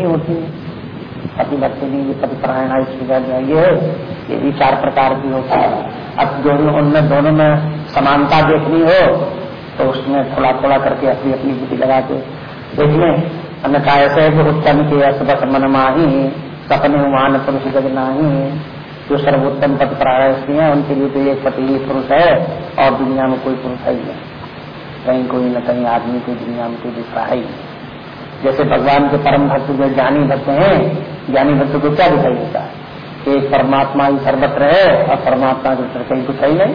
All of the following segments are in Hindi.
नहीं होती। है पति भक्ति नहीं ये ये भी चार प्रकार की होती है। अब दोनों, उनमें, दोनों में समानता देखनी हो तो उसमें थोड़ा थोड़ा करके अपनी अपनी बुद्धि लगा के देख लें अन्यथा ऐसे है कि उत्तम के असबस मन माही, सपने मान पुरुष जग नाही। जो सर्वोत्तम पद प्रायसी है उनके लिए तो एक पति ही पुरुष है, और दुनिया में कोई पुरुष है ही नहीं। कहीं कोई न कहीं आदमी कोई दुनिया में कोई दूसरा है ही नहीं। जैसे भगवान के परम भक्त जो ज्ञानी भक्त हैं, ज्ञानी भक्त को क्या दिखाई देता है? एक परमात्मा ही सर्वत्र है और परमात्मा के तरफ़ कहीं कुछ है नहीं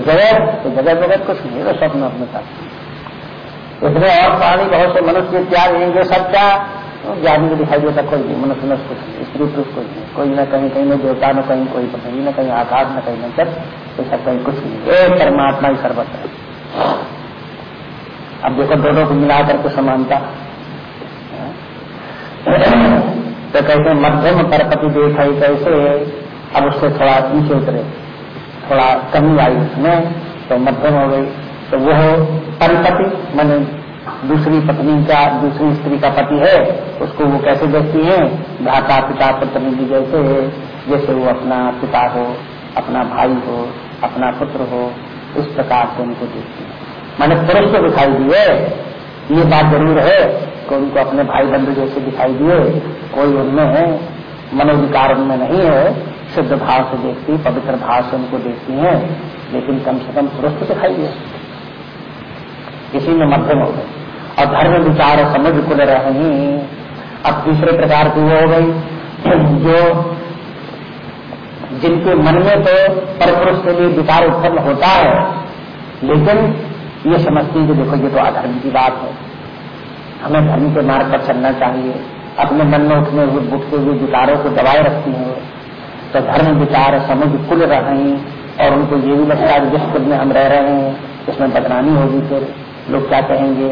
जगत तो जगत जगत कुछ नहीं है स्वप्न अपने साथ। इसमें और प्राणी बहुत से मनुष्य त्याग हैं सब क्या? तो ज्ञानी को दिखाई देता, कोई नहीं, मनुष्य में कुछ स्त्री पुरुष कोई नहीं, कोई न कहीं कहीं में देवता, न कहीं कोई पृथ्वी न कहीं आकाश, न कहीं नचर तो सब कहीं कुछ नहीं। एक परमात्मा ही सर्वत्र है। अब देखो दोनों को मिला करके समानता। तो कहते मध्यम परपति देखा कैसे अब उससे थोड़ा नीचे उतरे। थोड़ा कमी आई उसमें तो मध्यम हो गई। तो वो परिपति, मैंने दूसरी पत्नी का, दूसरी स्त्री का पति है। उसको वो कैसे देखती है? भ्राता पिता प्रतिनिधि जैसे है, जैसे वो अपना पिता हो, अपना भाई हो, अपना पुत्र हो, इस प्रकार से उनको देखती है। मैंने पुरुष को दिखाई दिए ये बात ज़रूर है। कि उनको अपने भाई बंधु जैसे दिखाई दिए, कोई उनमें मनोविकार उनमें नहीं है, शुद्ध भाव से देखती, पवित्र भाव से उनको देखती है, लेकिन कम से कम पुरुष दिखाई दिए। इसी में मध्यम हो गए। और धर्म विचार समझ कुल रही अब तीसरे प्रकार की वो हो गई, जो जिनके मन में तो परपुरुष के लिए विचार उत्पन्न होता है, लेकिन ये समझती है कि देखो ये तो अधर्म की बात है। हमें धर्म के मार्ग पर चलना चाहिए। अपने मन में उठने हुए उठते हुए विचारों को दबाए रखती है। तो धर्म विचार समझ रहे और उनको ये भी लगता है जिस कुल में हम रह रहे हैं, उसमें बदनामी होगी फिर। लोग क्या कहेंगे?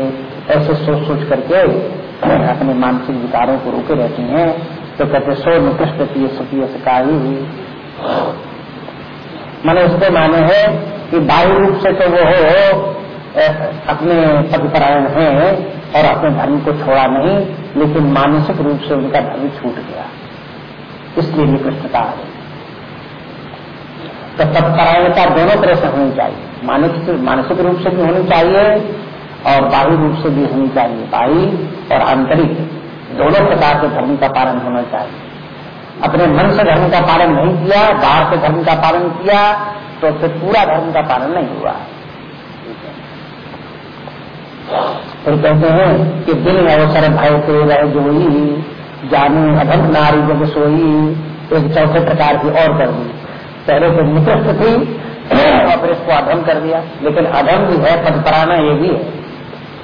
ऐसे सोच सोच करके अपने मानसिक विचारों को रोके रहती हैं। तो कहते, सो निकृष्ट सुखी हुई मैंने उसके माने है कि बाह्य रूप से तो वो हो अपने पतिपरायण हैं। और अपने धर्म को छोड़ा नहीं, लेकिन मानसिक रूप से उनका धर्म छूट गया। इसलिए निकृष्टता है। तो तत्परायणता दोनों तरह से होनी चाहिए। मानसिक मानसिक रूप से भी होनी चाहिए और बाह्य रूप से भी होनी चाहिए। बाह्य और आंतरिक दोनों प्रकार के धर्म का पालन होना चाहिए। अपने मन से धर्म का पालन नहीं किया, बाहर से धर्म का पालन किया तो फिर पूरा धर्म का पालन नहीं हुआ। है फिर कहते हैं कि दिन अवसर भय के रह जोई, जानू अधम नारी जब सोई, एक चौथे प्रकार की और कर दी। पहले तो निकृष्ट थी, और फिर इसको अधम कर दिया। लेकिन अधम भी है पदपराना ये भी है।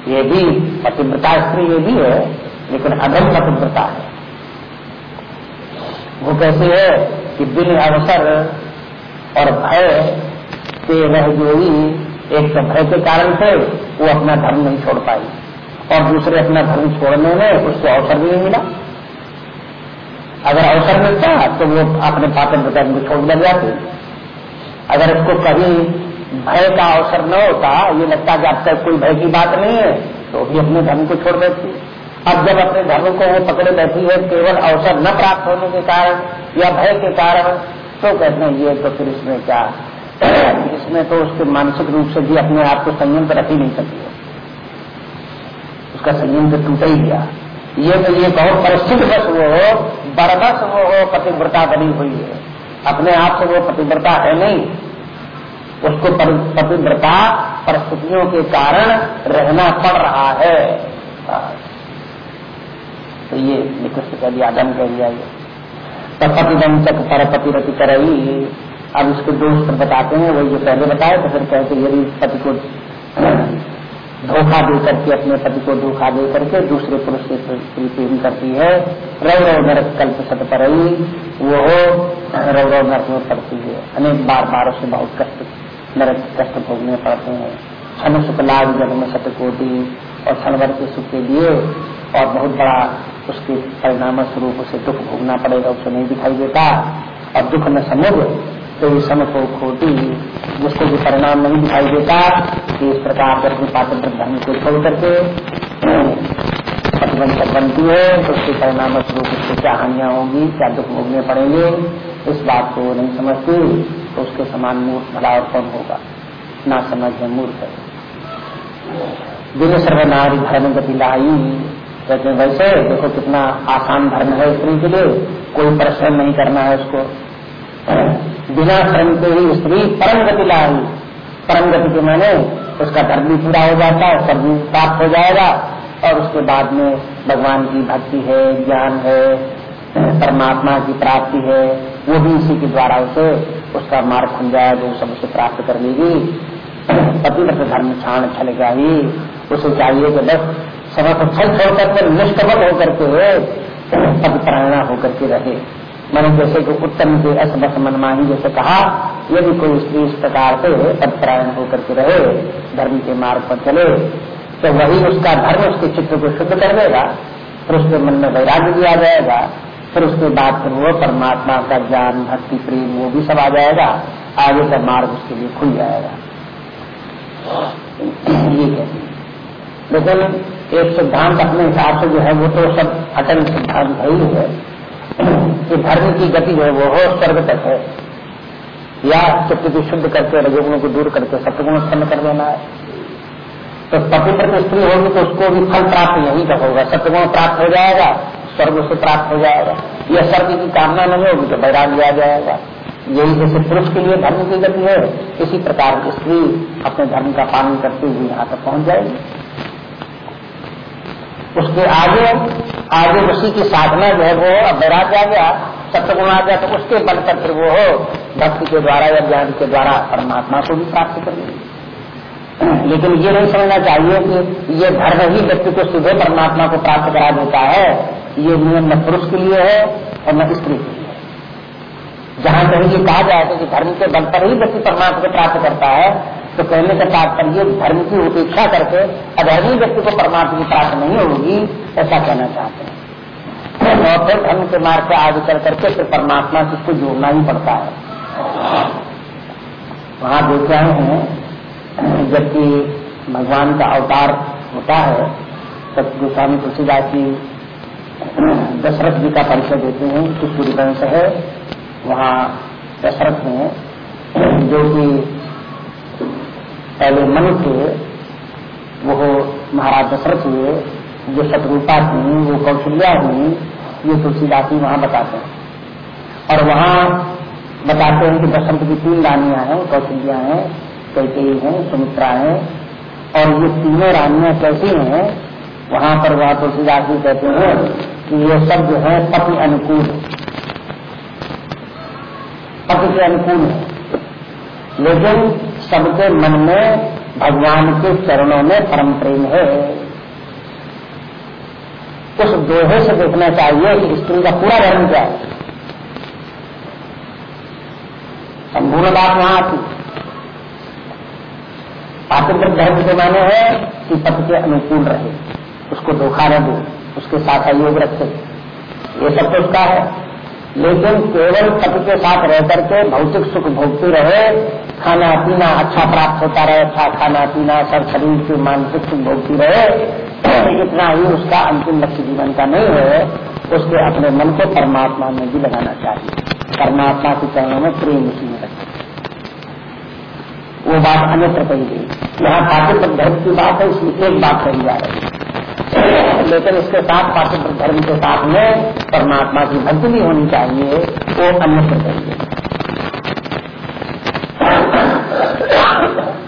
ये भी पतिव्रता स्त्री ये भी है, लेकिन अधम पतिव्रता है। वो कैसे है कि बिन अवसर और भय के रह जोई, एक तो भय के कारण से वो अपना धर्म नहीं छोड़ पाई और दूसरे अपना धर्म छोड़ने में उसको अवसर भी नहीं मिला। अगर अवसर मिलता तो वो अपने पात्र धर्म को छोड़ लग जाते। अगर उसको कभी भय का अवसर न होता, ये लगता कि अब तक कोई भय की बात नहीं है तो भी अपने धर्म को छोड़ देती अब जब अपने धर्म को वो पकड़े बैठी है, केवल अवसर न प्राप्त होने के कारण या भय के कारण तो कहते हैं, ये तो फिर इसमें क्या इसमें तो उसके मानसिक रूप से भी अपने आप को संयम रख ही नहीं सकती उसका संयम तो टूट ही गया। ये तो ये बहुत परिस्थिति बस वो हो, बरबस वो हो, पतिव्रता बनी हुई है। अपने आप से वो पतिव्रता है नहीं। उसको पतिव्रता परिस्थितियों के कारण रहना पड़ रहा है। तो ये निकृष्ट कह दिया आदम कह दिया ये। पति वंचक परपति रति करई अब उसके दोस्त बताते हैं, वही जो पहले बताए तो फिर कहते यदि पति को धोखा दे करके अपने पति को धोखा दे करके दूसरे पुरुष से प्रेम करती है रव रव नरक कल्प सत पर वो रव रव नरक में पड़ती है। अनेक बार बार उसे बहुत कष्ट, नरक कष्ट भोगने पड़ते हैं। क्षण सुख लाभ जग में दी और क्षण भर के सुख के लिए और बहुत बड़ा उसके परिणाम स्वरूप उसे दुख भोगना पड़ेगा, उसे नहीं दिखाई देता। और दुख न समझ तो सम को खोटी जिसको भी परिणाम नहीं दिखाई देता कि इस प्रकार अपने पात्र धर्म को छोड़ करके प्रतिबंधक बनती है तो उसके परिणाम स्वरूप उसको क्या हानियाँ होंगी, क्या दुख भोगने पड़ेंगे, इस बात को नहीं समझती तो उसके समान मूर्ख भला और कौन होगा? ना समझ मूर्ख। है दिन सर्वनारी धर्म गति लाई कहते हैं, वैसे देखो कितना आसान धर्म है स्त्री के लिए, कोई परिश्रम नहीं करना है उसको। बिना श्रम के ही स्त्री परम गति लाई परम गति के मैंने उसका धर्म भी पूरा हो जाता है, सब भी प्राप्त हो जाएगा और उसके बाद में भगवान की भक्ति है, ज्ञान है, परमात्मा की प्राप्ति है, वो भी इसी के द्वारा उसे, उसका मार्ग खुल जाए जो सब उसे प्राप्त कर लेगी। पतिव्रत धर्म छाण छलेगा ही उसे चाहिए कि बस समय को छल छोड़कर के निष्कपट होकर के पद प्रेरणा होकर के रहे। मैंने जैसे कि उत्तम के असबस मनमाही जैसे कहा यदि कोई स्त्री इस प्रकार से पद प्रेरण होकर के रहे, धर्म के मार्ग पर चले तो वही उसका धर्म उसके चित्र को शुद्ध कर देगा, फिर उसके मन में वैराग्य भी आ जाएगा, फिर उसके बाद फिर वो परमात्मा का ज्ञान, भक्ति, प्रेम, वो भी सब आ जाएगा, आगे का मार्ग उसके लिए खुल जाएगा। लेकिन एक सिद्धांत अपने हिसाब से जो है, वो तो सब अटल सिद्धांत है ही है। कि धर्म की गति जो है, वो हो, स्वर्ग तक है। या चित्त को शुद्ध करके रजोगुणों को दूर करके सत्गुण उत्पन्न कर देना है। तो पतिव्रत स्त्री होगी तो उसको भी फल प्राप्त यही तक होगा। सत्गुण प्राप्त हो जाएगा, स्वर्ग से प्राप्त हो जाएगा। यह स्वर्ग की कामना नहीं होगी तो बैराग लिया जाएगा। यही जैसे पुरुष के लिए धर्म की गति है। इसी प्रकार स्त्री अपने धर्म का पालन करते हुए यहाँ तक पहुँच जाएगी। उसके आगे आगे उसी की साधना जो है वो बैराग आ गया सत्य आ गया तो उसके बल पर फिर वो हो, भक्ति के द्वारा या ज्ञान के द्वारा परमात्मा को भी प्राप्त कर लेकिन ये नहीं समझना चाहिए कि ये धर्म ही व्यक्ति को सीधे परमात्मा को प्राप्त करा देता है। ये नियम न पुरुष के लिए है और न स्त्री के लिए जहाँ कहीं ये कहा जाए तो कि धर्म के बल पर ही व्यक्ति परमात्मा को प्राप्त करता है तो कहने का तात्पर्य, धर्म की उपेक्षा करके अधर्मी व्यक्ति को परमात्मा की प्राप्त नहीं होगी, ऐसा कहना चाहते हैं। और फिर धर्म के मार्ग से आगे चल करके फिर परमात्मा से उसको जोड़ना ही पड़ता है। वहाँ देख रहे हैं, जबकि भगवान का अवतार होता है, तब गोस्वामी तुलसीदास जी दशरथ जी का परिचय देते हैं कि पूरी वंश है। वहाँ दशरथ में जो कि पहले मनु थे वो महाराज दशरथ हुए जो शत्रुपा थी, वो कौशल्या हुई ये तुलसीदास जी वहाँ बताते हैं। और वहाँ बताते हैं कि दशरथ की तीन रानियाँ हैं, कौशल्या हैं कैकेयी हैं, सुमित्रा हैं, और ये तीनों रानियाँ कैसी हैं, वहाँ पर वह तुलसीदास जी कहते हैं कि ये सब जो है पति अनुकूल पति के अनुकूल है। लेकिन सबके मन में भगवान के चरणों में परम प्रेम है। उस दोहे से देखना चाहिए कि स्त्री का पूरा धर्म क्या है। संपूर्ण बात वहाँ आती पातिव्रत धर्म के माने है कि पति के अनुकूल रहे। उसको धोखा न दो, उसके साथ सहयोग रखे। ये सब तो उसका है। लेकिन केवल पति के साथ रह करके भौतिक सुख भोगती रहे खाना पीना अच्छा प्राप्त होता रहे अच्छा खाना पीना सब शरीर की मानसिक सुख भोगती रहे इतना ही उसका अंतिम लक्ष्य जीवन का नहीं है। उसके अपने मन को परमात्मा में भी लगाना चाहिए। परमात्मा के चरणों में प्रेम उसी में रखे। वो बात अन्यत्र कही गई। यहाँ पाठ्य धर्म की बात है, इसलिए एक बात कही जा रही है। लेकिन इसके साथ पाठ्य धर्म के साथ में परमात्मा की भक्ति भी होनी चाहिए, वो अन्य चाहिए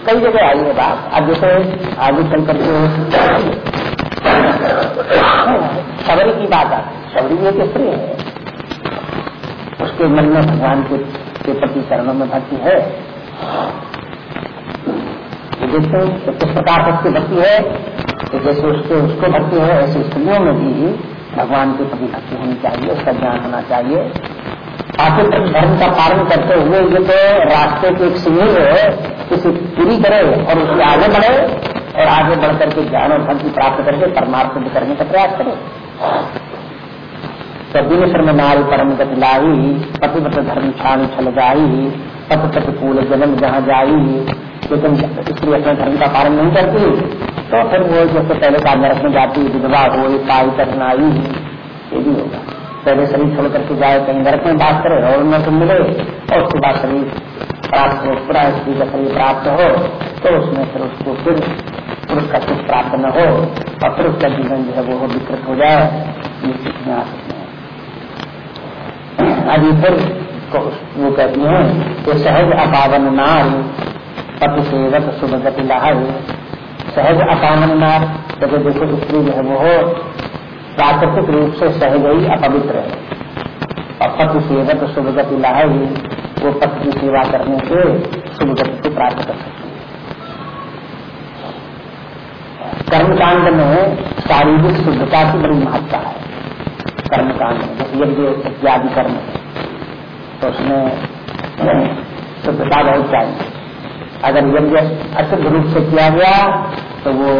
कई जगह आई है बात। अब जैसे आगे चल करके शबरी की बात है। शबरी एक स्त्री है? उसके मन में भगवान के, के प्रति चरणों में भक्ति है देखते हैं किस प्रकार उसकी भक्ति है। तो जैसे उसके उसको भक्ति है ऐसे स्त्रियों में भी भगवान के प्रति भक्ति होनी चाहिए उसका ज्ञान होना चाहिए। आखिर धर्म का पालन करते हुए ये तो रास्ते की एक सीढ़ी है, इसे पूरी करे और उसके आगे बढ़े और आगे बढ़ करके ज्ञान और भक्ति प्राप्त करके परमार्थ करने का प्रयास करे। दिन श्रम नारी परम गति लाई पतिवत धर्म छान छल जाई पत प्रतिकूल जन्म जहाँ जाई लेकिन स्त्री अपने धर्म का पालन नहीं करती। तो फिर वो जैसे पहले का नरक में जाती, विधवा हो पाई कठिनाई ये भी होगा। पहले शरीर छोड़ करके जाए, कहीं नरक में बात करे, और उनमें तो मिले, और उसके बाद शरीर प्राप्त हो पूरा स्त्री का शरीर प्राप्त हो तो उसमें फिर उसको फिर पुरुष का सुख प्राप्त न हो, और फिर उसका जीवन जो है वो विकृत हो जाए, ये आ सकते हैं। अभी फिर वो कहती है कि सहज अपावन नार पति सेवक शुभ गति सहज अपावन नार जब देखो स्त्री जो है वो प्राकृतिक रूप से सहज ही अपवित्र है। और पति सेवक शुभ गति लाही वो पति की सेवा करने से शुभ गति को प्राप्त कर सकती है। कर्मकांड में शारीरिक शुद्धता की बड़ी महत्ता है। कर्मकांड में, जैसे यज्ञ इत्यादि कर्म तो उसमें शुद्धता बहुत चाहिए। अगर यज्ञ अशुद्ध रूप से किया गया तो वो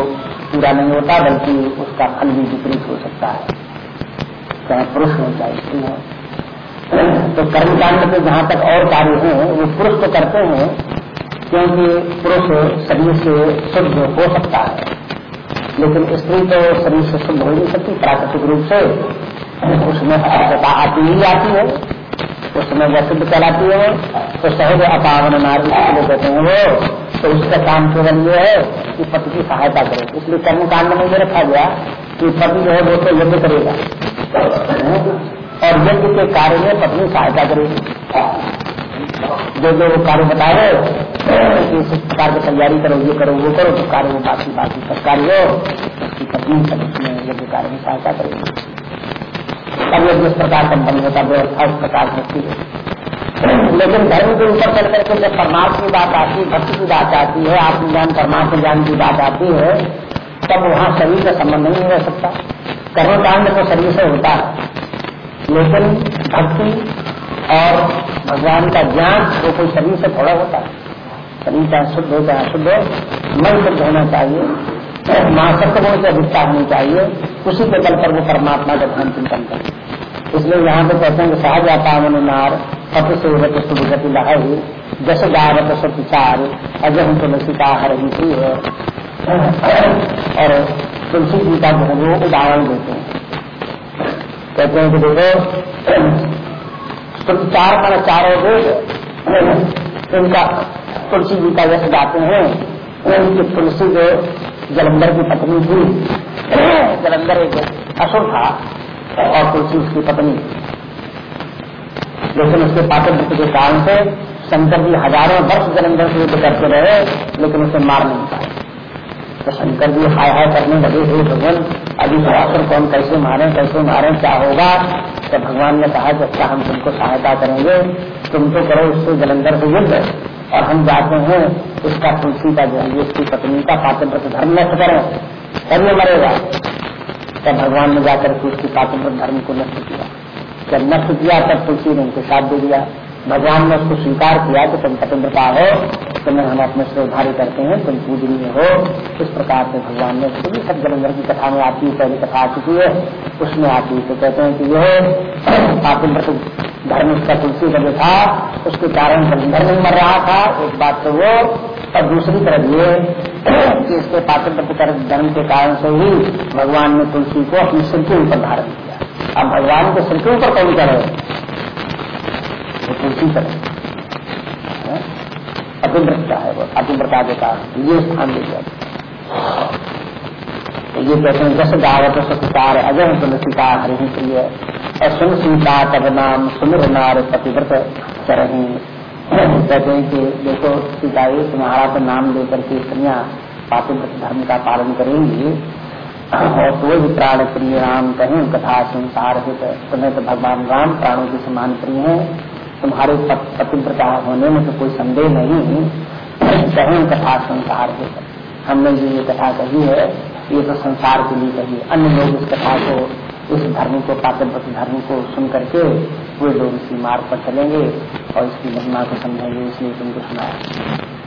पूरा नहीं होता, बल्कि उसका फल भी विपरीत हो सकता है। चाहे पुरुष हो चाहे स्त्री हो तो कर्मकांड में जहाँ तक और कार्य हैं, वो पुरुष तो करते हैं, क्योंकि पुरुष शरीर से शुद्ध हो सकता है। लेकिन स्त्री तो शरीर से शुद्ध हो नहीं सकती, प्राकृतिक रूप से। उसमें अर्धता आती ही आती है। उसमें वह शुद्ध चलाती है तो सहज अपावन नारी इसलिए कहते हैं वो तो उसका काम केवल ये है कि पति की सहायता करे। इसलिए कर्म कांड में ये रखा गया कि पति जो है वो तो यज्ञ करेगा। और यज्ञ के कार्य में पत्नी सहायता करेगी। जो जो कार्य बताए कि इस प्रकार की तैयारी करो, ये करो, वो करो तो कार्य वो बाकी बाकी सब कार्य हो, उसकी पत्नी सब यज्ञ कार्य में सहायता करेगी। जिस प्रकार बन होता व्यवस्था उस प्रकार से लेकिन धर्म के ऊपर चल करके जब परमात्मा की बात आती है, भक्ति की बात आती है, आत्मज्ञान, परमात्मा ज्ञान की बात आती है, तब वहाँ शरीर का संबंध नहीं रह सकता। कर्मकांड तो शरीर से होता है। लेकिन भक्ति और भगवान का ज्ञान, वो कोई शरीर से थोड़ा होता है। शरीर चाहे शुद्ध हो, चाहे शुद्ध हो मन शुद्ध होना चाहिए मासक गुण की अधिकता होनी चाहिए, उसी के बल पर वो परमात्मा का ध्यान चिंतन करे इसलिए यहाँ पे कहते हैं सहज आता नार पति से होते शुभ गति लहाई जस गावत सुचार अजय हम तुलसी का हर ही थी है। और तुलसी जी का जो वो उदाहरण देते हैं। कहते हैं कि देखो तुम चार पर चारों वेद उनका तुलसी जी का यश गाते हैं, उनकी तुलसी जो जलंधर की पत्नी थी। जलंधर एक असुर था। और तुलसी उसकी पत्नी लेकिन उसके पात्र के कारण से शंकर जी हज़ारों वर्ष जलंधर से युद्ध करते रहे, लेकिन उसे मार नहीं पाए। तो शंकर जी हाय हाय करने लगे, हे भगवान, अभी असुर कौन कैसे मारे कैसे मारे, क्या होगा? तो भगवान ने कहा कि अच्छा हम तुमको सहायता करेंगे, तुम तो करो उससे जलंधर से युद्ध, और हम जाते हैं इसका तुलसी का जो है इसकी पत्नी का पात्र धर्म नष्ट करें ये मरेगा। तब भगवान ने जाकर के उसकी पात्र धर्म को नष्ट किया। जब नष्ट किया, तब तुलसी ने उनको साथ दे दिया। भगवान ने उसको स्वीकार किया कि तुम स्वतंत्रता हो, तुम्हें हम अपने से उधारी करते हैं, तुम पूजनीय हो। इस प्रकार से भगवान ने सभी सब जलंधर की कथा में आती है पहले कथा आ चुकी है। उसमें आती तो कहते हैं कि यह पातिव्रत धर्म उसका तुलसी का जो था, उसके कारण जलंधर नहीं मर रहा था। एक बात तो वो, और दूसरी तरफ़ ये कि इसके पात्र पातिव्रत धर्म के कारण से ही भगवान ने तुलसी को अपनी सिर के ऊपर धारण किया। अब भगवान के सिर के ऊपर कौन करे वो तुलसी करे अतिव्रता है वो, अतिव्रता के कारण। ये स्थान दे दिया तो ये कहते हैं, जस गावत सत्कार अजय तुलसिका हरि प्रिय और सुन सीता तब नाम, सुमिर नार पतिव्रत चरही कहते हैं कि देखो सीता तुम्हारा तो नाम लेकर के स्त्रियाँ पातिव्रत धर्म का पालन करेंगे, और तो भी प्राण प्रिय राम कहें, कथा संसार हित तुम्हें तो भगवान राम प्राणों के समान प्रिय है, तुम्हारे पतिव्रता होने में तो कोई संदेह नहीं। कहें, कथा संसार हित हमने जो ये कथा कही है, ये तो संसार के लिए कही अन्य लोग इस कथा को, इस धर्म को पातिव्रत धर्म को सुन करके वे लोग इसी मार्ग पर चलेंगे, और इसकी महिमा को समझेंगे इसलिए तुमको सुनाया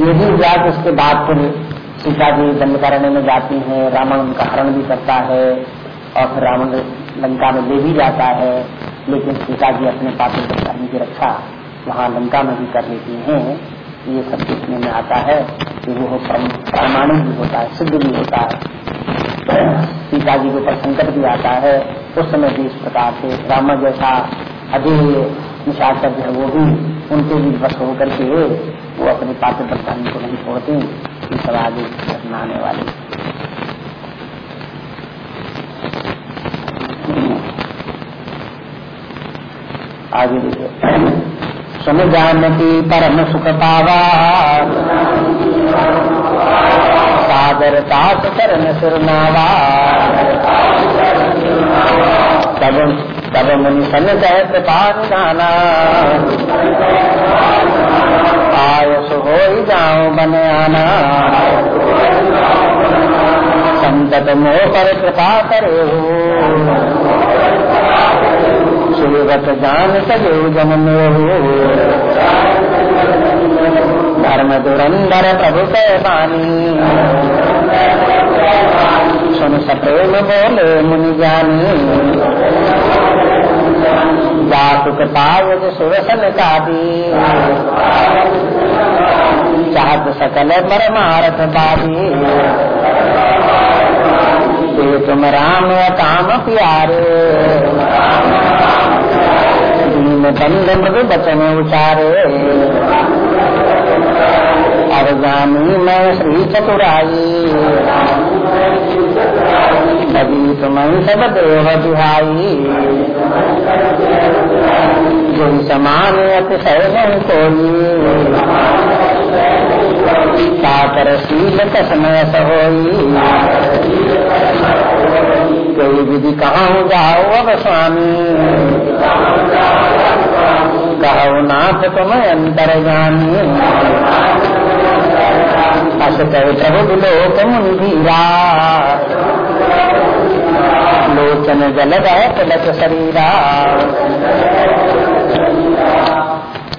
ये भी जात उसके बाद फिर सीता जी दंड करने में जाती है, रावण उनका हरण भी करता है, और फिर रावण लंका में ले भी जाता है, लेकिन सीता जी अपने पात्र धर्म की रक्षा वहाँ लंका में भी कर लेती हैं। ये सब देखने में आता है कि वो प्रामाणिक भी होता है, सिद्ध भी होता है। सीता जी के ऊपर संकट भी आता है। उस समय भी इस प्रकार से रावण जैसा अजय निशाचर है, वो भी उनके भी बस होकर के वो अपने पात्र प्रधान को नहीं छोड़ते सब आगे घटना आने वाली। आगे देखिए। सुन जानती परम सुख पावा सागर ताप करन सुरनावा तब तब मुनि सन कह कृपा निधाना मोह पर कृपा करे हो। सुरत जान सजे जन धर्म दुरंदर प्रभु पानी सुन सप्रेम बोले मुनि जानी। जातुक पावज सुरसन दी चाहत सकल परमारथ पादी तुम राम काम प्यारे। दीन बंद मृग बचन उचारे। अब जानी मैं श्री चतुराई। कभी तुम सब देव दुहाई। जो समान अतिशय नहीं कोई। साकर शील कसमय सहोई। कोई विधि कहाँ जाओ अब स्वामी। कहो नाथ तुम अंतर जानी। अस कहे, प्रभु लोक मुंधीरा लोचन जल गए तिलक शरीरा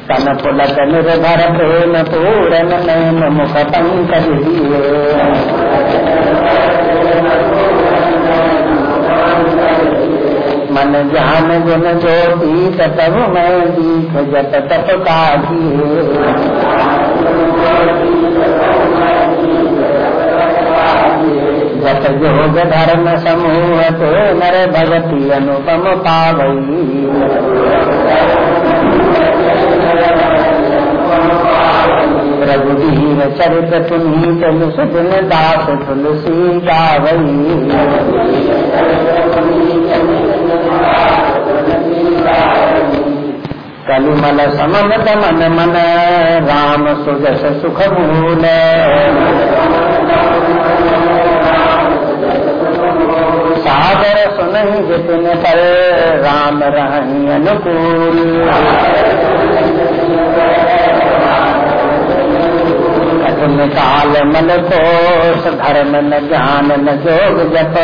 तन पुलक निर्भर प्रेम पूरन नैन मुख पंकज मन जान गुण जो दीत तब मैं दीख जत तप का जत जोग धर्म समूह तो नर भगति अनुपम पावई। रघुवीर चरित तुम्ही तुलस दिन दास तुलसी गावई कलिमल समन दमन मन राम सुजस सुख मूल सागर सुनहि जितन पर राम रहनी अनुकूल। कठिन काल मन कोश धर्म न ज्ञान न जोग जप।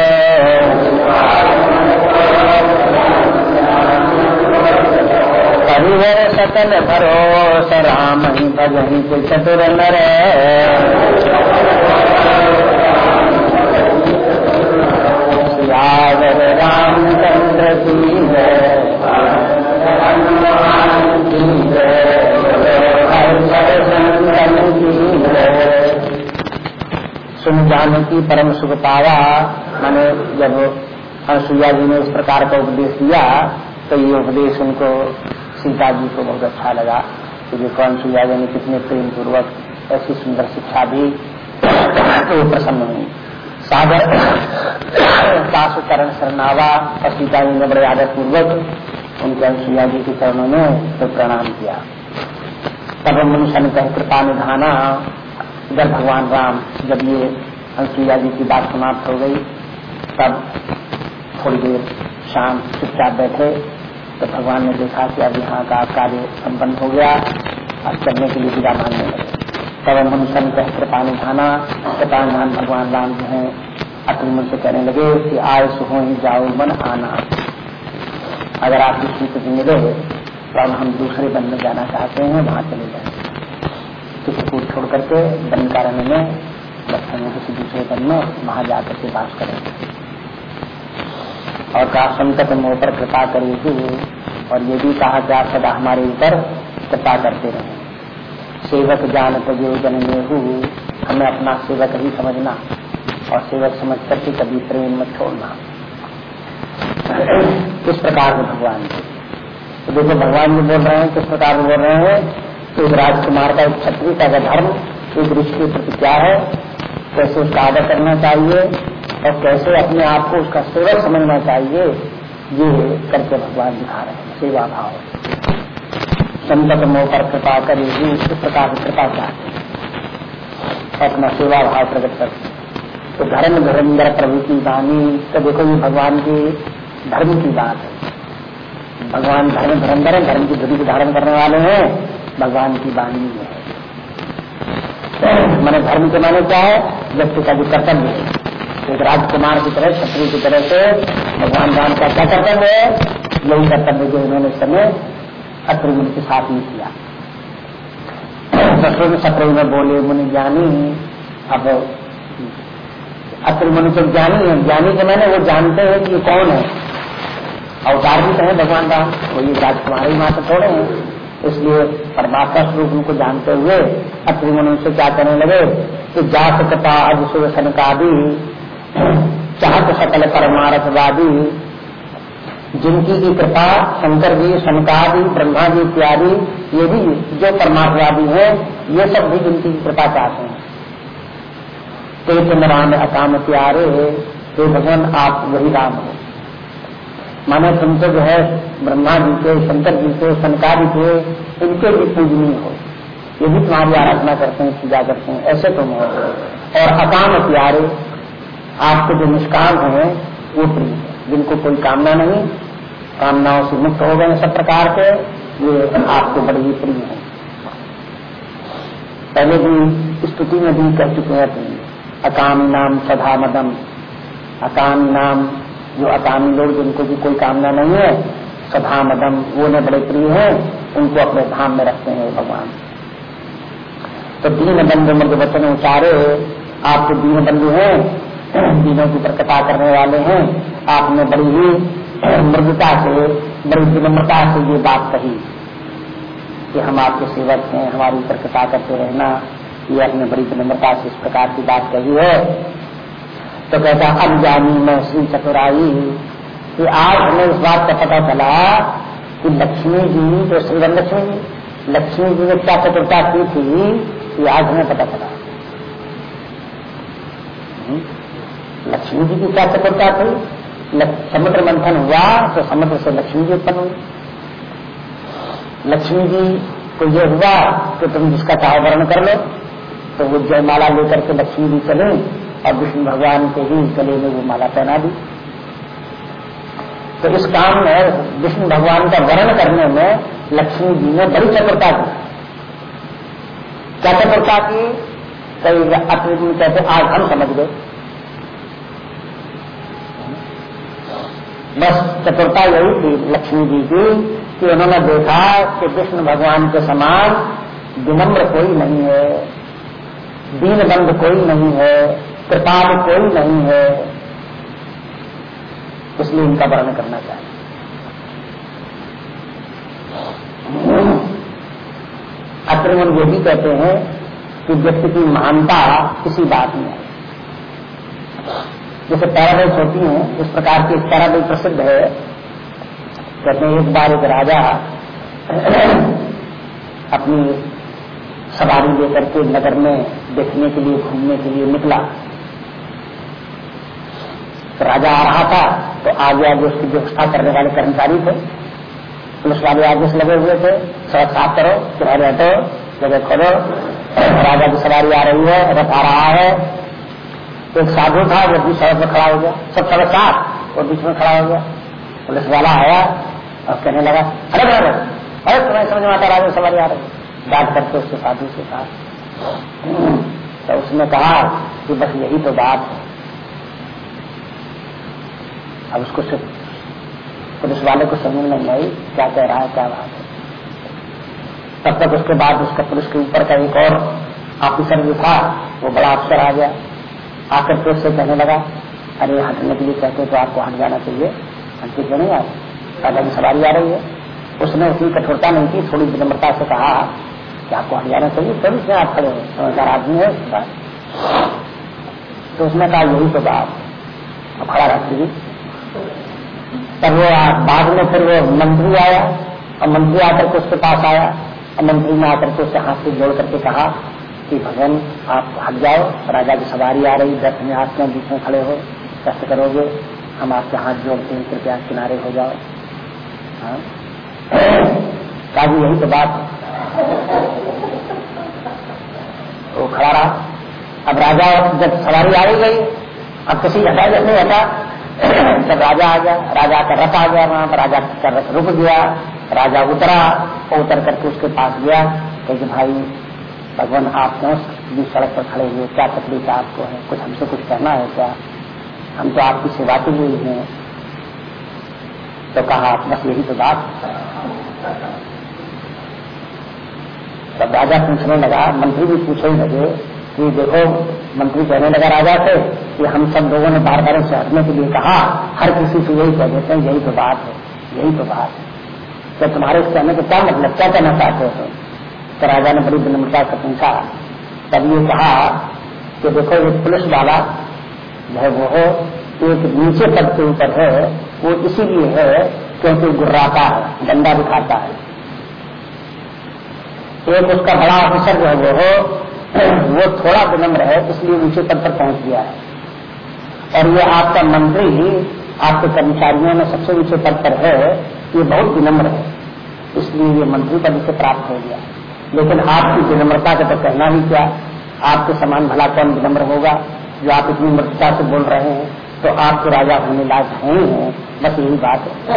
हरिहर सकल भरोस, राम ही भजही चतुर नर। सियावर जाने की परम सुख पावा मैंने जब अनुसुईया जी ने इस प्रकार का उपदेश दिया तो ये उपदेश उनको सीता जी को बहुत अच्छा लगा। कि देखो अनुसुईया जी ने कितने प्रेम पूर्वक ऐसी सुंदर शिक्षा दी तो प्रसन्न हुई। सागर सासु करण शरणावा और सीता जी ने बड़े आदर पूर्वक उनके अनुसुईया जी के चरणों में तो प्रणाम किया। तब मनुष्य ने कृपा निधाना जब भगवान राम जब ये अनुसुईया जी की बात समाप्त हो गई। तब थोड़ी देर शाम चुपचाप बैठे। तो भगवान ने देखा कि अब यहाँ का कार्य संपन्न हो गया अब चलने के लिए विदा मानने लगे। तब मनुष्य ने कह कृपा निधाना कृपा निधान भगवान राम जो है, अपने मन से कहने लगे कि आय सुहो ही जाओ मन आना। अगर आपकी स्वीकृति मिले तो अब हम दूसरे वन में जाना चाहते हैं, वहाँ चले जाए चित्रकूट छोड़ करके वन कारण्य में में किसी दूसरे वन में वहाँ जाकर के वास करेंगे और कहा संकट मोह पर कृपा करेगी और ये भी कहा कि आप सदा हमारे ऊपर कृपा करते रहे। सेवक जान तजो जन मेहू हमें अपना सेवक ही समझना और सेवक समझ करके कभी प्रेम मत छोड़ना। किस प्रकार के भगवान तो देखो, भगवान जी बोल रहे हैं, किस प्रकार बोल रहे हैं एक राजकुमार का एक क्षत्रिय का धर्म, एक ऋषि के प्रति क्या है कैसे उसका आदर करना चाहिए और कैसे अपने आप को उसका सेवक समझना चाहिए, ये करके भगवान दिखा रहे हैं। सेवा भाव। संतत मोह पर कृपा करेगी इस प्रकार की कृपा चाहते हैं। अपना सेवा भाव प्रकट करते तो धर्म धर्मेंद्र प्रभु की वाणी तो देखो ये भगवान की धर्म की बात है। भगवान धर्म धर्मधर धर्म की धुरी को धारण करने वाले हैं, भगवान की वाणी है। मैंने धर्म के माने क्या है? व्यक्ति का जो कर्तव्य है। एक राजकुमार की तरह क्षत्रिय की तरह से भगवान राम का क्या कर्तव्य है? यही कर्तव्य जो उन्होंने समय अत्रिमुनि के साथ में किया। में सत्रह में बोले, मुनि ज्ञानी, अब अत्रिमुनि तो ज्ञानी है। ज्ञानी के मैंने, वो जानते हैं कि ये कौन है। अवतार भी कहे भगवान राम, वो ये राजकुमारी मात्र थोड़े हैं। इसलिए परमात्मा स्वरूप उनको जानते हुए अत्रिमुनि उनसे क्या करने लगे? कि जात कथा अज सुरसन का भी चाहत सकल परमारथवादी, जिनकी की कृपा शंकर जी शंकादि ब्रह्मा जी इत्यादि, ये भी जो परमार्थवादी है, ये सब भी जिनकी की कृपा चाहते हैं। तेज राम अकाम प्यारे तो भगवान, आप वही राम हो। माने तुमसे जो है ब्रह्मा जी के शंकर जी के शंकादि के इनके भी पूजनीय हो। ये भी तुम्हारी आराधना करते हैं, पूजा करते हैं, ऐसे तुम हो और अकाम प्यारे आपके जो निष्काम है, वो प्रिय जिनको कोई कामना नहीं, कामनाओं से मुक्त हो गए सब प्रकार के, ये आपको बड़े ही प्रिय है। पहले भी स्तुति में भी कह चुके हैं अकाम नाम सदा मदम, अकाम नाम जो अकामी लोग जिनको भी कोई कामना नहीं है सदा मदम, वो ने बड़े प्रिय हैं, उनको अपने धाम में रखते हैं भगवान। तो दीन बंधु मृद वचन उचारे आप तो दीन बंधु हैं, दीनों की प्रकटा करने वाले हैं, आपने बड़ी ही मृदता से, बड़ी विनम्रता से ये बात कही कि हम आपके सेवक हैं, हमारी ऊपर कृपा करते रहना, ये आपने बड़ी विनम्रता से इस प्रकार की बात कही है। तो कहता, अब जानी मैं श्री चतुराई कि आज हमें इस बात का पता चला कि लक्ष्मी जी तो श्री लक्ष्मी जी लक्ष्मी जी ने क्या चतुरता की थी, ये आज हमें पता चला। हम्म? लक्ष्मी जी की क्या चतुरता थी? समुद्र मंथन हुआ तो समुद्र से लक्ष्मी जी उत्पन्न लक्ष्मी जी को ये हुआ कि तुम जिसका चाहो वर्ण कर लो तो वो जयमाला लेकर के लक्ष्मी जी चले। और विष्णु भगवान के ही गले में वो माला पहना दी। तो इस काम में विष्णु भगवान का वर्ण करने में लक्ष्मी जी ने बड़ी चतुरता की। क्या चतुरता की? कई अपने कहते आज हम समझ गए। बस चतुरता यही थी लक्ष्मी जी की कि उन्होंने देखा कि कृष्ण भगवान के समान विनम्र कोई नहीं है दीन बंध कोई नहीं है। कृपाल कोई नहीं है। इसलिए इनका वर्णन करना चाहिए अक्रमण ये भी कहते हैं कि व्यक्ति की महानता किसी बात में है। जैसे पैराडाइज होती है, इस प्रकार की एक पैराडाइज प्रसिद्ध है। कहते हैं, एक बार एक राजा अपनी सवारी लेकर के नगर में देखने के लिए, घूमने के लिए निकला। तो राजा आ रहा था तो आगे आगे उसकी व्यवस्था करने वाले कर्मचारी थे। पुलिस वाले आगे से लगे हुए थे, सड़क साफ़ करो किराए हटो जगह खोलो। राजा की सवारी आ रही है, रथ आ रहा है। एक साधु था, वो भी सड़क पर खड़ा हो गया। सब सड़क साफ़ और बीच में खड़ा हो गया। पुलिस वाला आया और कहने लगा, अरे बराबर, अरे तुम्हें समझ में आता राजा सवारी आ रही बात करते उसके साधु से कहा। तो उसने कहा कि बस यही तो बात है। अब उसको सिर्फ़ पुलिस वाले को समझ में नहीं क्या कह रहा है, क्या बात है। तब तक उसके बाद उसका पुलिस के ऊपर का एक और ऑफिसर जो था, वो बड़ा अफसर आ गया। आकर के से कहने लगा, अरे, हटने के लिए कहते तो आपको हट जाना चाहिए। हटके क्यों नहीं आप राजा की सवारी आ रही है। उसने उतनी कठोरता नहीं की, थोड़ी विनम्रता से कहा, कि आपको हट जाना चाहिए कभी से आप खड़े हो। समझदार आदमी है तो उसने कहा, यही तो बात। अब खड़ा दी। तब वो बाद में फिर वो मंत्री आया, और मंत्री आकर के उसके पास आया, और मंत्री ने आकर के उसके हाथ से जोड़ करके कहा कि भगवान, आप हट जाओ, राजा की सवारी आ रही दस में में बीच में खड़े हो, कष्ट करोगे, हम आपके हाथ जोड़ते हैं, कृपया किनारे हो जाओ। हाँ? काबू यही तो बात। वो खड़ा रहा। अब राजा, जब सवारी आ गई, अब किसी हटा, नहीं हटा। जब राजा आ गया, राजा का रथ आ गया वहाँ पर, राजा का रथ रुक गया, राजा उतरा और उतर करके उसके पास गया। कि भाई, भगवान, आप क्यों बीच सड़क पर खड़े हुए क्या तकलीफ़ आपको है? कुछ हमसे कुछ कहना है क्या? हम तो आपकी सेवा के लिए हैं। तो कहा, बस यही तो बात। तब राजा पूछने लगा, मंत्री भी पूछने लगे कि देखो मंत्री कहने लगा, राजा से, कि हम सब लोगों ने बार बार से हटने के लिए कहा, हर किसी से यही कह देते हैं, यही तो बात है, यही तो बात है। तो तुम्हारे इस कहने का क्या मतलब क्या कहना चाहते हो तुम? तो राजा ने बड़ी विनम्रता से पूछा, तब ये कहा कि देखो, ये पुलिस वाला जो है वो एक नीचे पद के ऊपर है, वो इसीलिए है क्योंकि गुर्राता है, डंडा दिखाता है। एक उसका बड़ा ऑफिसर जो है, वो हो वो थोड़ा विनम्र है, इसलिए ऊँचे पद पर पहुँच गया है। और ये आपका मंत्री, आपके कर्मचारियों में सबसे ऊँचे पद पर है, ये बहुत विनम्र है। इसलिए ये मंत्री पद से प्राप्त हो गया। लेकिन आपकी विनम्रता का तो कहना ही क्या? आपके समान भला कौन विनम्र होगा? जो आप इतनी मृतता से बोल रहे हैं तो आपके राजा होने लायक हैं। बस यही बात है।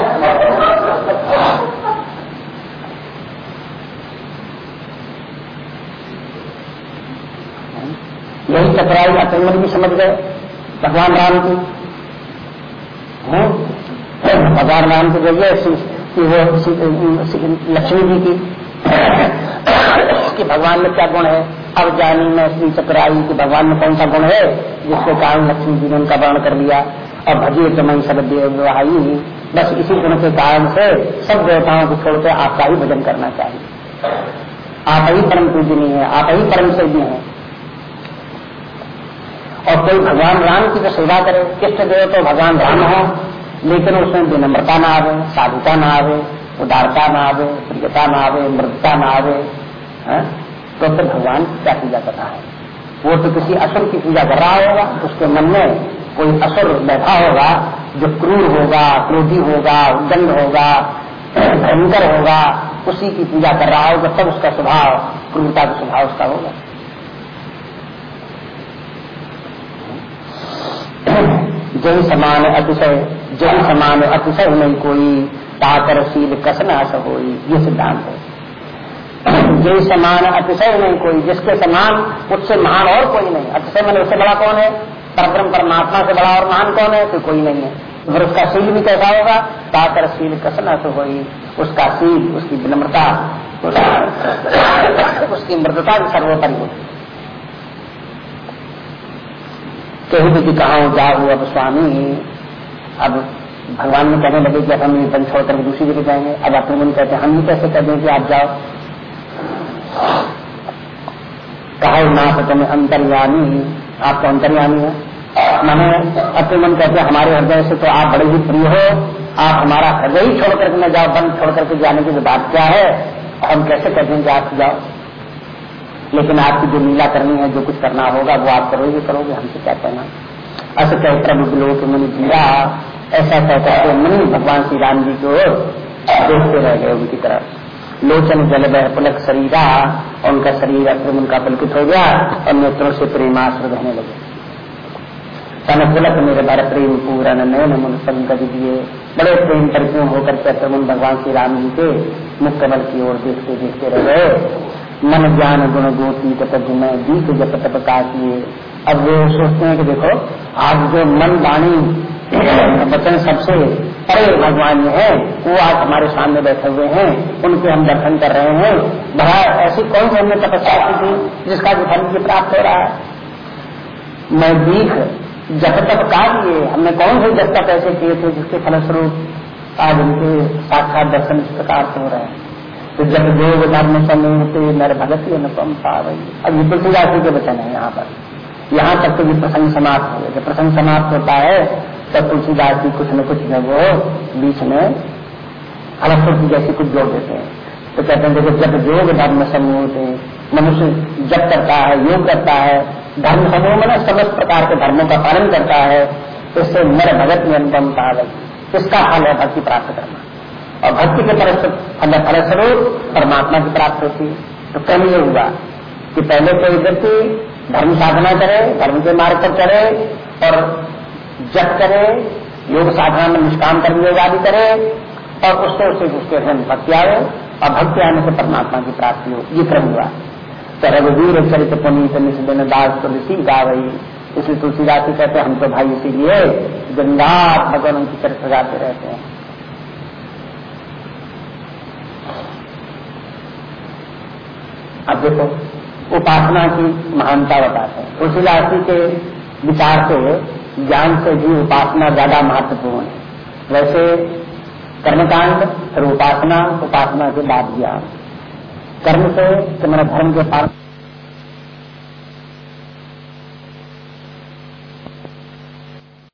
यही चतुराई अचंबन भी समझ गए। भगवान राम की। भगवान राम के ज़रिए वो लक्ष्मी जी की, कि भगवान में क्या गुण है? अब जानी मैं श्री चक्राई कि भगवान में कौन सा गुण है, जिसके कारण लक्ष्मी जी ने उनका वर्ण कर लिया। और भजिए जमई सब देवहाई बस इसी गुण के कारण से सब देवताओं को छोड़कर आपका ही भजन करना चाहिए। आप ही परम पूजनीय है, आप ही परम सही है। और कोई भगवान राम की तो सेवा करे किष्ट देव तो भगवान राम हो, लेकिन उसमें विनम्रता ना आवे, साधुता ना आवे, उदारता ना आवे, प्रियता ना आवे, मृदता ना आवे तो फिर भगवान क्या पूजा कर रहा है? वो तो किसी असुर की पूजा कर रहा होगा, उसके मन में कोई असुर बैठा होगा, जो क्रूर होगा, क्रोधी होगा उदंड होगा, भयंकर होगा, उसी की पूजा कर रहा होगा, तब उसका स्वभाव, क्रूरता का स्वभाव उसका होगा। जय समान अतिशय, जन समान अतिशय नहीं कोई ताकर शील कसना हो ये सिद्धांत है। जय समान अतिशय नहीं कोई, जिसके समान उससे महान और कोई नहीं। अतिशय मैंने उससे बड़ा कौन है? परब्रह्म परमात्मा से बड़ा और महान कौन है? तो कोई नहीं है। फिर उसका शील भी कैसा होगा? ताकर शील कसना तो हो उसका शील उसकी विनम्रता, उसकी मृदता सर्वोपरि होती कहीं भी कहा जाओ अब स्वामी अब भगवान में कहने लगे कि अब हम ये वन छोड़ करके दूसरी जगह जाएँगे। अब अपने मन कहते हम ही कैसे कर दें कि आप जाओ? कहा ना तुम्हें अंतर्यामी आप तो अंतर्यामी है? मैंने अपने मन कहते हमारे हृदय से तो आप बड़े ही प्रिय हो। आप हमारा हृदय ही छोड़ करके न जाओ, बंद छोड़ करके जाने की बात क्या है? हम कैसे कहते हैं कि आप जाओ? लेकिन आपकी जो लीला करनी है, जो कुछ करना होगा, वो आप करोगे करोगे, हमसे क्या कहना? अस कह प्रभु लोक मुनि जीरा ऐसा कह करके मुनि भगवान श्री राम जी को देखते रह गए उनकी तरफ़। लोचन जल बह पुलक शरीरा और उनका शरीर अक्रम उनका पुलकित हो गया, और नेत्रों से प्रेमाश्र रहने लगे। तन पुलक मेरे बार प्रेम पूरन नयन मुन पंकज दिए बड़े प्रेम परिपूर्ण होकर के अक्रमण भगवान श्री राम जी के मुख कमल की ओर देखते देखते रह गए। मन ज्ञान गुण गोती तप में दीप जप तप का किए अब वो सोचते हैं कि देखो, आज जो मन वाणी, वचन सबसे परे भगवान जो है, वो आज हमारे सामने बैठे हुए हैं, उनके हम दर्शन कर रहे हैं। बड़ा ऐसी कौन सी हमने तपस्या की थी जिसका जो फल की प्राप्त हो रहा है? मैं दीख जप तप का किए हमने कौन से जब तक ऐसे किए थे जिसके फलस्वरूप आज उनके साक्षात दर्शन इस प्रकार से हो रहे हैं? तो जब योग धर्म समूहते नर भगत अनुपम पावई। अब ये तुलसीदास जी के वचन है यहाँ पर। यहाँ तक तो ये प्रसंग समाप्त हो गया जब प्रसंग समाप्त होता है, तब तुलसीदास जी कुछ न कुछ न वो बीच में अलग जैसी कुछ जोड़ देते हैं। तो कहते हैं, देखो, जब योग धर्म समूह थे मनुष्य जब करता है, योग करता है, धर्म समूह में समस्त प्रकार के धर्मों का पालन करता है तो इससे नर भगत नियंत्रण पावक इसका फल है भक्ति प्राप्त करना। और भक्ति के फलस्वरूप परमात्मा की प्राप्त होती तो क्रम ये हुआ कि पहले कोई व्यक्ति धर्म साधना करे, धर्म के मार्ग पर चले और जप करे, योग साधना में निष्काम कर्म योग आदि करे और उससे उससे उसके भक्ति आए और भक्ति आने से परमात्मा की प्राप्ति हो। ये क्रम हुआ। तो रघुवीर चरित पुनीत निष्दिन दास तो ऋषि गा रही इसलिए तुलसीदास जी कहते हम तो भाई इसीलिए गंगात भगवान उनकी चरित्र गाते रहते हैं। अब देखो, उपासना की महानता बताते हैं। तुलसीदास राशि के विचार से ज्ञान से भी उपासना ज़्यादा महत्वपूर्ण है। वैसे कर्मकांड फिर उपासना उपासना के बाद ज्ञान। कर्म से तुम्हारे धर्म के पालन